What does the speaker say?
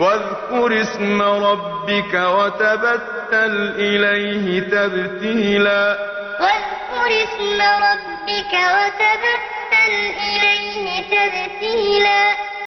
وَاذْكُرِ اسْمَ رَبِّكَ وَتَبَتَّلْ إِلَيْهِ تَبْتِيلًا. وَاذْكُرِ اسْمَ رَبِّكَ وَتَبَتَّلْ إِلَيْهِ تَبْتِيلًا.